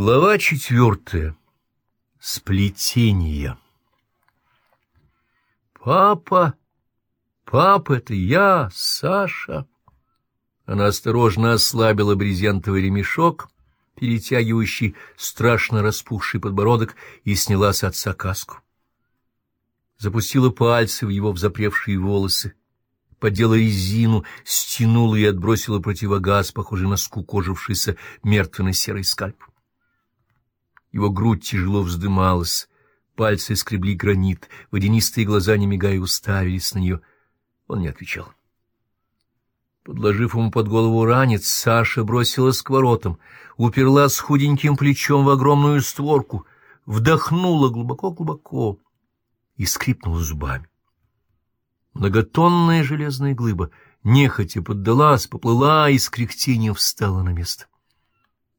Глава четвертая. Сплетение. «Папа! Папа, это я, Саша!» Она осторожно ослабила брезентовый ремешок, перетягивающий страшно распухший подбородок, и сняла с отца каску. Запустила пальцы в его взапревшие волосы, подела резину, стянула и отбросила противогаз, похожий на скукожившийся мертвенно-серый скальп. Его грудь тяжело вздымалась, пальцы скребли гранит, водянистые глаза, не мигая, уставились на нее. Он не отвечал. Подложив ему под голову ранец, Саша бросилась к воротам, уперлась худеньким плечом в огромную створку, вдохнула глубоко-глубоко и скрипнула зубами. Многотонная железная глыба нехотя поддалась, поплыла и с кряхтением встала на место.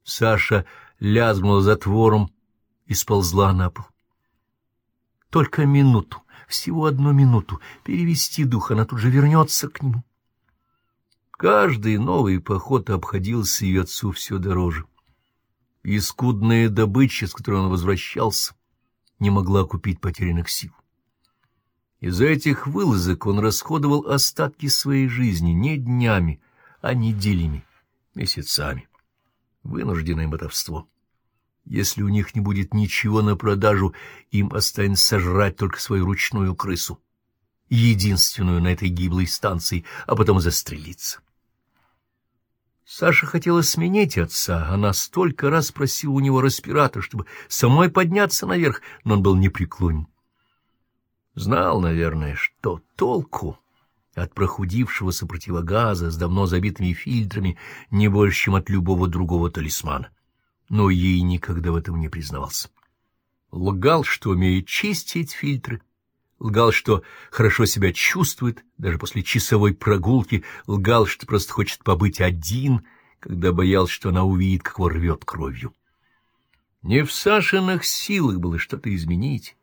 Саша лязгнула затвором и сползла на пол. Только минуту, всего одну минуту, перевести дух, она тут же вернется к нему. Каждый новый поход обходился ее отцу все дороже. И скудная добыча, с которой он возвращался, не могла купить потерянных сил. Из-за этих вылазок он расходовал остатки своей жизни не днями, а неделями, месяцами вынужденное мотовство. Если у них не будет ничего на продажу, им останется сожрать только свою ручную крысу, единственную на этой гиблой станции, а потом застрелиться. Саша хотела сменить отца, она столько раз просила у него респиратор, чтобы самой подняться наверх, но он был непреклонен. Знал, наверное, что толку от прохудившегося противогаза с давно забитыми фильтрами не больше, чем от любого другого талисмана. Но ей никогда в этом не признавался. Лгал, что умеет чистить фильтры, лгал, что хорошо себя чувствует, даже после часовой прогулки, лгал, что просто хочет побыть один, когда боялся, что она увидит, как его рвет кровью. Не в Сашиных силах было что-то изменить.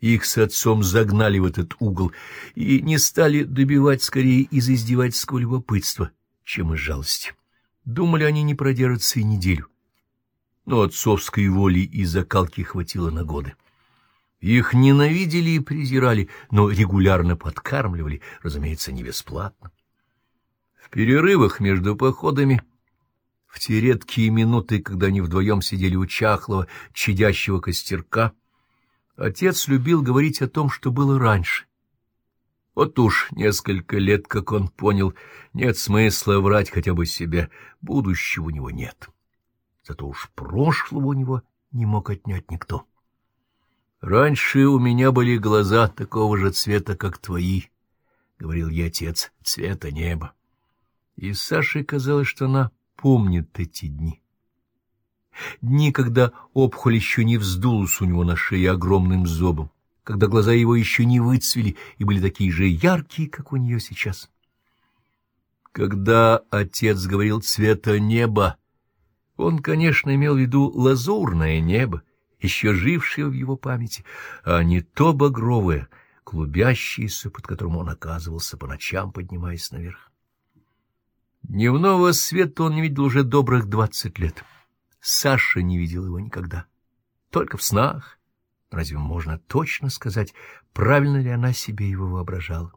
Их с отцом загнали в этот угол и не стали добивать скорее из издевательского любопытства, чем из жалости. Думали, они не продержатся и неделю. Но отцовской воли и закалки хватило на годы. Их ненавидели и презирали, но регулярно подкармливали, разумеется, не бесплатно. В перерывах между походами, в те редкие минуты, когда они вдвоем сидели у чахлого, чадящего костерка, Отец любил говорить о том, что было раньше. Вот уж несколько лет, как он понял, нет смысла врать хотя бы себе, будущего у него нет. Зато уж прошлого у него не мог отнять никто. «Раньше у меня были глаза такого же цвета, как твои», — говорил я отец, — «цвета неба». И Саше казалось, что она помнит эти дни. Дни, когда опухоль еще не вздулась у него на шее огромным зобом, когда глаза его еще не выцвели и были такие же яркие, как у нее сейчас. Когда отец говорил «цвета неба», он, конечно, имел в виду лазурное небо, еще жившее в его памяти, а не то багровое, клубящееся, под которым он оказывался по ночам, поднимаясь наверх. Дневного света он не видел уже добрых двадцать лет. Саша не видел его никогда. Только в снах. Разве можно точно сказать, правильно ли она себе его воображала?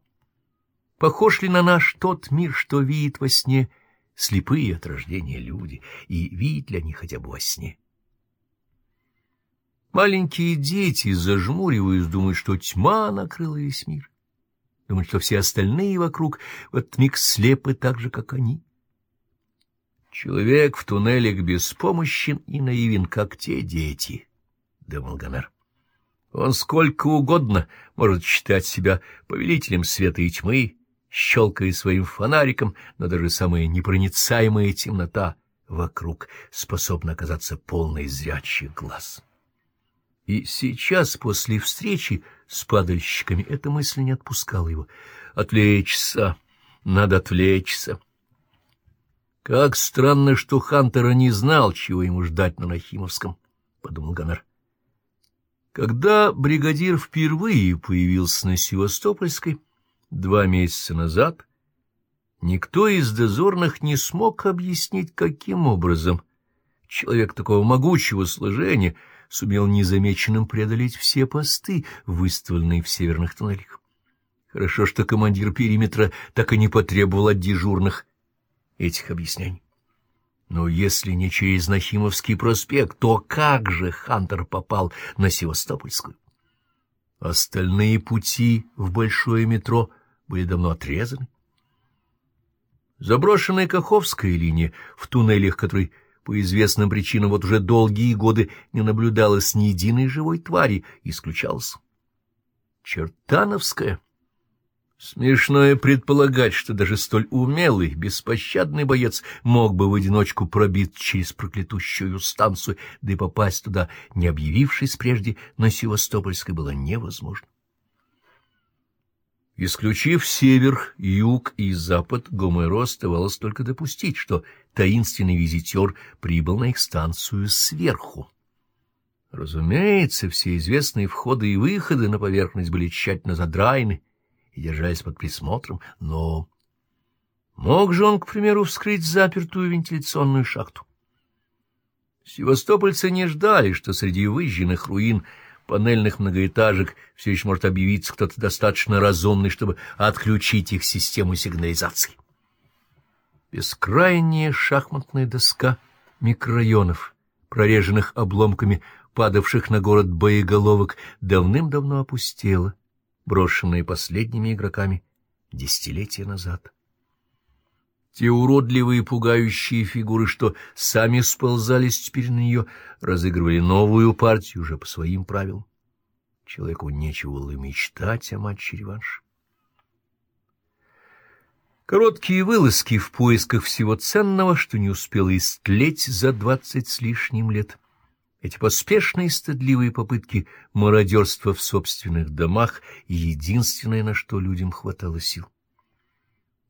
Похож ли на наш тот мир, что видит во сне слепые от рождения люди, и видят ли они хотя бы во сне? Маленькие дети, зажмуриваясь, думают, что тьма накрыла весь мир. Думают, что все остальные вокруг в этот миг слепы так же, как они. Человек в туннелях беспомощен и наивен, как те дети, — думал Гомер. Он сколько угодно может считать себя повелителем света и тьмы, щелкая своим фонариком, но даже самая непроницаемая темнота вокруг способна оказаться полной зрячих глаз. И сейчас, после встречи с падальщиками, эта мысль не отпускала его. Отвлечься, надо отвлечься. Как странно, что Хантера не знал, чего ему ждать на Нахимовском, — подумал Гомер. Когда бригадир впервые появился на Севастопольской два месяца назад, никто из дозорных не смог объяснить, каким образом человек такого могучего сложения сумел незамеченным преодолеть все посты, выставленные в северных туннелях. Хорошо, что командир периметра так и не потребовал от дежурных этих объяснений. Но если не через Нахимовский проспект, то как же Хантер попал на Севастопольскую? Остальные пути в большое метро были давно отрезаны. Заброшенная Каховская линия в туннелях, который по известным причинам вот уже долгие годы не наблюдалось ни единой живой твари, исключалась. Чертановская — Смешно и предполагать, что даже столь умелый, беспощадный боец мог бы в одиночку пробить через проклятущую станцию, да и попасть туда, не объявившись прежде на Севастопольской, было невозможно. Исключив север, юг и запад, Гомеро оставалось только допустить, что таинственный визитер прибыл на их станцию сверху. Разумеется, все известные входы и выходы на поверхность были тщательно задраены, и держались под присмотром, но... Мог же он, к примеру, вскрыть запертую вентиляционную шахту? Севастопольцы не ждали, что среди выжженных руин панельных многоэтажек все еще может объявиться кто-то достаточно разумный, чтобы отключить их систему сигнализации. Бескрайняя шахматная доска микрорайонов, прореженных обломками падавших на город боеголовок, давным-давно опустела брошенные последними игроками десятилетия назад. Те уродливые пугающие фигуры, что сами сползались теперь на нее, разыгрывали новую партию уже по своим правилам. Человеку нечего было мечтать о матче-реванше. Короткие вылазки в поисках всего ценного, что не успело истлеть за двадцать с лишним лет — эти поспешные стыдливые попытки мародерства в собственных домах — единственное, на что людям хватало сил.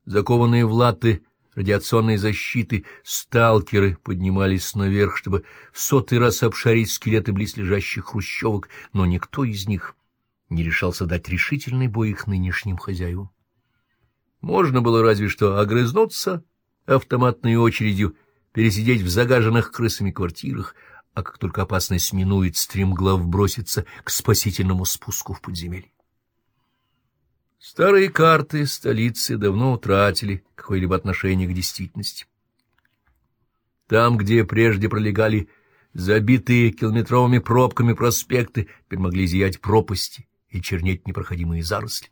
Закованные в латы радиационной защиты, сталкеры поднимались наверх, чтобы в сотый раз обшарить скелеты близлежащих хрущевок, но никто из них не решался дать решительный бой их нынешним хозяевам. Можно было разве что огрызнуться автоматной очередью, пересидеть в загаженных крысами квартирах, а как только опасность минует, стремглав бросится к спасительному спуску в подземелье. Старые карты столицы давно утратили какое-либо отношение к действительности. Там, где прежде пролегали забитые километровыми пробками проспекты, теперь могли зиять пропасти и чернеть непроходимые заросли.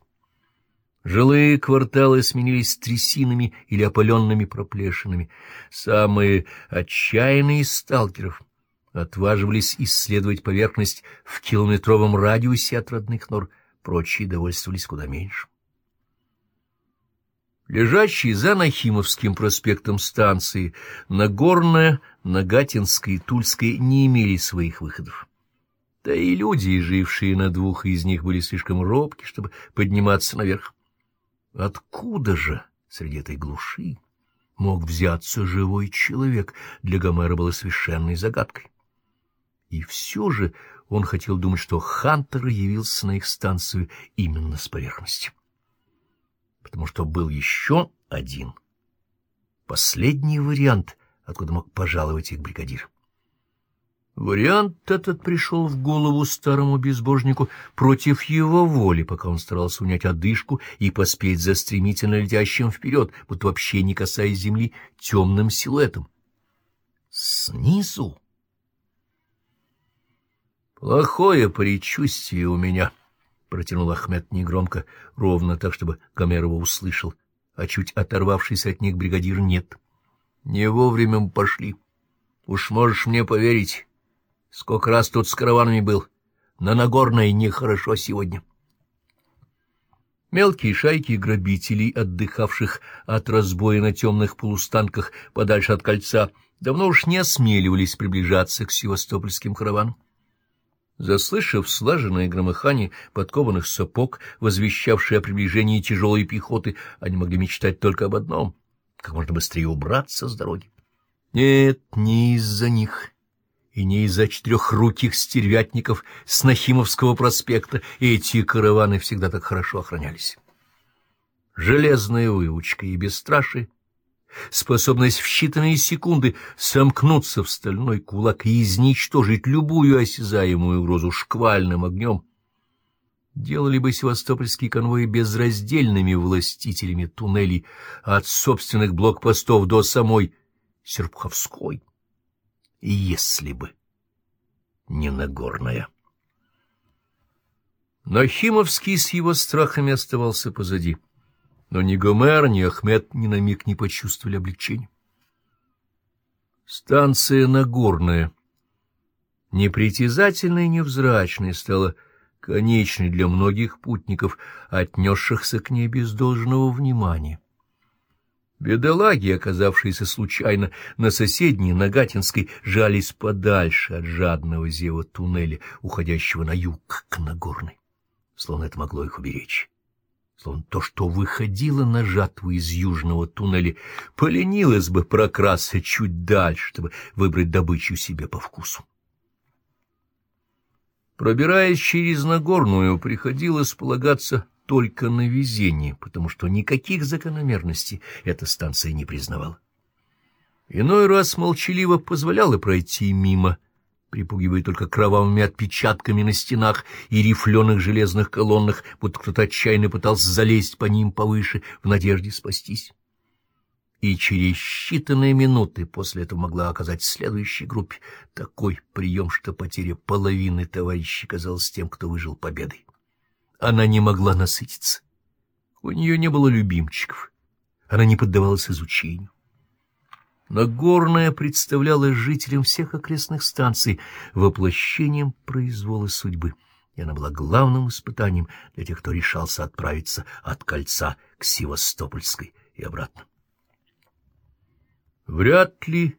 Жилые кварталы сменились трясинами или опаленными проплешинами. Самые отчаянные из сталкеров — отваживались исследовать поверхность в километровом радиусе от родных нор, прочие довольствовались куда меньше. Лежащие за Нахимовским проспектом станции Нагорная, Нагатинская и Тульская не имели своих выходов. Да и люди, жившие на двух из них, были слишком робки, чтобы подниматься наверх. Откуда же среди этой глуши мог взяться живой человек, для Гомера было совершенной загадкой. И все же он хотел думать, что Хантер явился на их станцию именно с поверхности. Потому что был еще один, последний вариант, откуда мог пожаловать их бригадир. Вариант этот пришел в голову старому безбожнику против его воли, пока он старался унять одышку и поспеть за стремительно летящим вперед, будто вообще не касаясь земли, темным силуэтом. Снизу Плохое предчувствие у меня, — протянул Ахмед негромко, ровно так, чтобы Гомерова услышал, а чуть оторвавшись от них бригадир нет. Не вовремя мы пошли. Уж можешь мне поверить, сколько раз тут с караванами был. На Нагорной нехорошо сегодня. Мелкие шайки грабителей, отдыхавших от разбоя на темных полустанках подальше от кольца, давно уж не осмеливались приближаться к севастопольским караванам. Заслышав слаженное громыхание подкованных сапог, возвещавшее о приближении тяжелой пехоты, они могли мечтать только об одном — как можно быстрее убраться с дороги. Нет, не из-за них и не из-за четырехруких стервятников с Нахимовского проспекта эти караваны всегда так хорошо охранялись. Железная выучка и бесстрашие способность в считанные секунды сомкнуться в стальной кулак и изничтожить любую осязаемую угрозу шквальным огнем, делали бы севастопольские конвои безраздельными властителями туннелей от собственных блокпостов до самой Серпуховской. Если бы не Нагорная. Но Химовский с его страхами оставался позади. Но ни Гомер, ни Ахмед ни на миг не почувствовали облегчения. Станция Нагорная, непритязательная и невзрачная, стала конечной для многих путников, отнесшихся к ней без должного внимания. Бедолаги, оказавшиеся случайно на соседней Нагатинской, жались подальше от жадного зева туннеля, уходящего на юг к Нагорной, словно это могло их уберечь словно то, что выходило на жатву из южного туннеля, поленилось бы прокрасться чуть дальше, чтобы выбрать добычу себе по вкусу. Пробираясь через Нагорную, приходилось полагаться только на везение, потому что никаких закономерностей эта станция не признавала. Иной раз молчаливо позволяла пройти мимо, припугивая только кровавыми отпечатками на стенах и рифленых железных колоннах, будто кто-то отчаянно пытался залезть по ним повыше в надежде спастись. И через считанные минуты после этого могла оказать следующей группе такой прием, что потеря половины товарищей казалась тем, кто выжил победой. Она не могла насытиться. У нее не было любимчиков. Она не поддавалась изучению. Нагорная представляла жителям всех окрестных станций воплощением произвола судьбы, и она была главным испытанием для тех, кто решался отправиться от кольца к Севастопольской и обратно. Вряд ли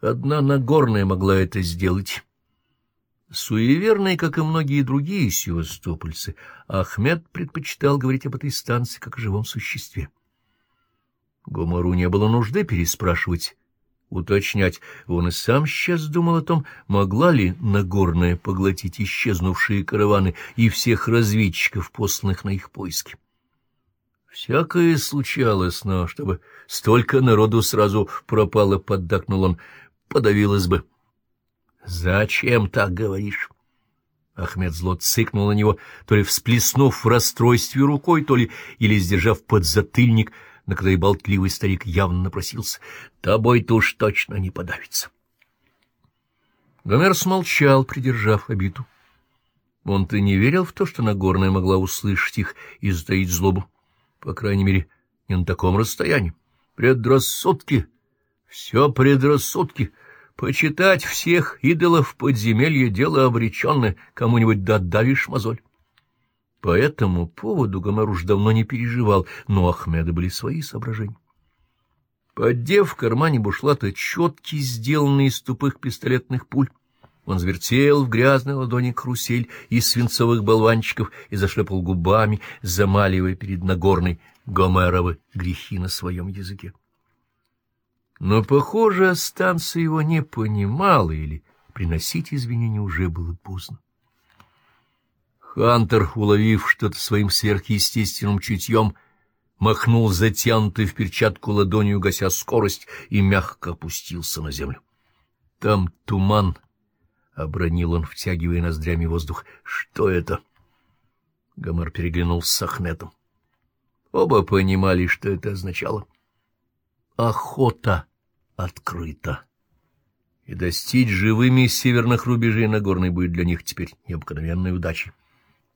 одна Нагорная могла это сделать. Суеверный, как и многие другие севастопольцы, Ахмед предпочитал говорить об этой станции как о живом существе. Гомору не было нужды переспрашивать уточнять. Он и сам сейчас думал о том, могла ли Нагорная поглотить исчезнувшие караваны и всех разведчиков, посланных на их поиски. Всякое случалось, но чтобы столько народу сразу пропало, поддакнул он, подавилось бы. — Зачем так говоришь? Ахмед зло цыкнул на него, то ли всплеснув в расстройстве рукой, то ли или сдержав подзатыльник — на который болтливый старик явно напросился. Тобой-то уж точно не подавится. Гомер смолчал, придержав обиду. Он-то не верил в то, что Нагорная могла услышать их и затаить злобу. По крайней мере, не на таком расстоянии. Предрассудки. Все предрассудки. Почитать всех идолов подземелья — дело обреченное. Кому-нибудь додавишь мозоль. По этому поводу Гомер уж давно не переживал, но у Ахмеда были свои соображения. Поддев в кармане бушлата четкий, сделанный из тупых пистолетных пуль, он завертел в грязной ладони карусель из свинцовых болванчиков и зашлепал губами, замаливая перед Нагорной Гомеровы грехи на своем языке. Но, похоже, станция его не понимала, или приносить извинения уже было поздно. Хантер, уловив что-то своим сверхъестественным чутьем, махнул затянутой в перчатку ладонью, гася скорость, и мягко опустился на землю. — Там туман, — обронил он, втягивая ноздрями воздух. — Что это? Гомер переглянулся с Ахметом. Оба понимали, что это означало. Охота открыта. И достичь живыми северных рубежей Нагорной будет для них теперь необыкновенной удачей.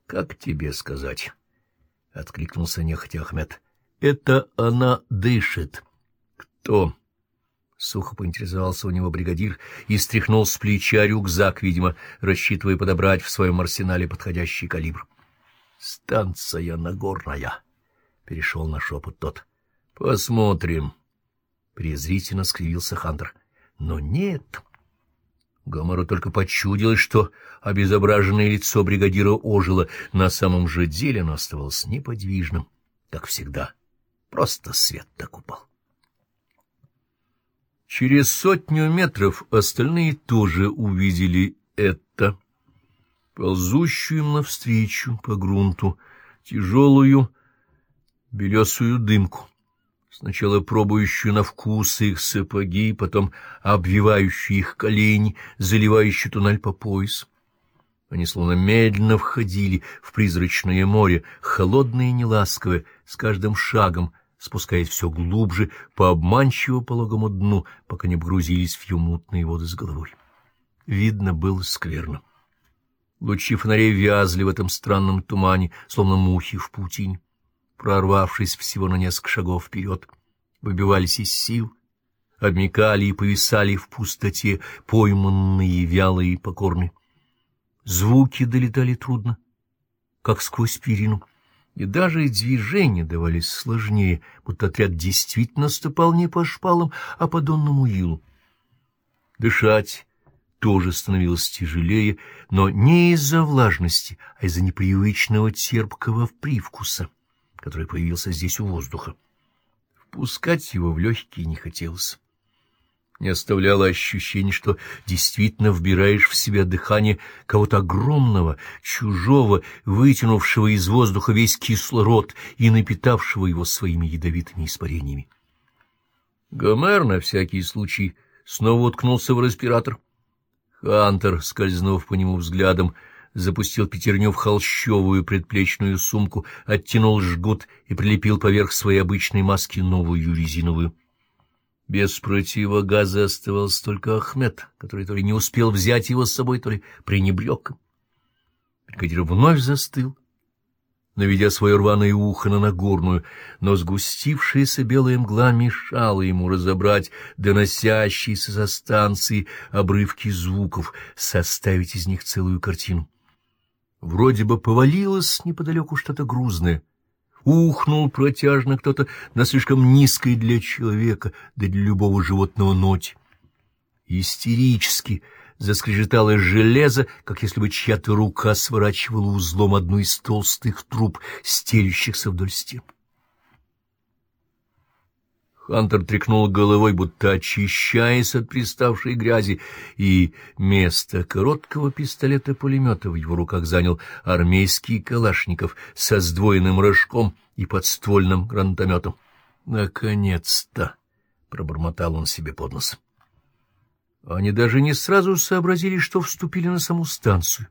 Как тебе сказать? — откликнулся нехотя Ахмед. — Это она дышит. — Кто? — сухо поинтересовался у него бригадир и стряхнул с плеча рюкзак, видимо, рассчитывая подобрать в своем арсенале подходящий калибр. — Станция Нагорная, — перешел на шепот тот. — Посмотрим. Презрительно скривился Хантер. — Но нет... Гомору только почудилось, что обезображенное лицо бригадира ожило, на самом же деле оно оставалось неподвижным, как всегда. Просто свет так упал. Через сотню метров остальные тоже увидели это, ползущую им навстречу по грунту, тяжелую белесую дымку. Сначала пробующую на вкус их сапоги, потом обвивающую их колени, заливающую туннель по пояс. Они словно медленно входили в призрачное море, холодное и неласковое, с каждым шагом спускаясь все глубже по обманчиво пологому дну, пока не погрузились в ее мутные воды с головой. Видно было скверно. Лучи фонарей вязли в этом странном тумане, словно мухи в паутине. Прорвавшись всего на несколько шагов вперед, выбивались из сил, обмекали и повисали в пустоте, пойманные, вялые и. Звуки долетали трудно, как сквозь перину, и даже движения давались сложнее, будто отряд действительно ступал не по шпалам, а по донному илу. Дышать тоже становилось тяжелее, но не из-за влажности, а из-за непривычного терпкого привкуса, который появился здесь у воздуха. Впускать его в легкие не хотелось. Не оставляло ощущение, что действительно вбираешь в себя дыхание кого-то огромного, чужого, вытянувшего из воздуха весь кислород и напитавшего его своими ядовитыми испарениями. Гомер на всякий случай снова уткнулся в респиратор — Хантер, скользнув по нему взглядом, запустил пятерню в холщовую предплечную сумку, оттянул жгут и прилепил поверх своей обычной маски новую резиновую. Без противогаза оставался только Ахмед, который то ли не успел взять его с собой, то ли пренебрег. Бригадир вновь застыл, наведя свое рваное ухо на Нагорную, но сгустившаяся белая мгла мешала ему разобрать доносящиеся со станции обрывки звуков, составить из них целую картину. Вроде бы повалилось неподалеку что-то грузное. Ухнул протяжно кто-то на слишком низкой для человека, да для любого животного ноте. Истерически заскрежетало железо, как если бы чья-то рука сворачивала узлом одну из толстых труб, стелющихся вдоль стен. Хантер тряхнул головой, будто очищаясь от приставшей грязи, и место короткого пистолета-пулемета в его руках занял армейский калашников со сдвоенным рожком и подствольным гранатометом. «Наконец-то!» — пробормотал он себе под нос. Они даже не сразу сообразили, что вступили на саму станцию.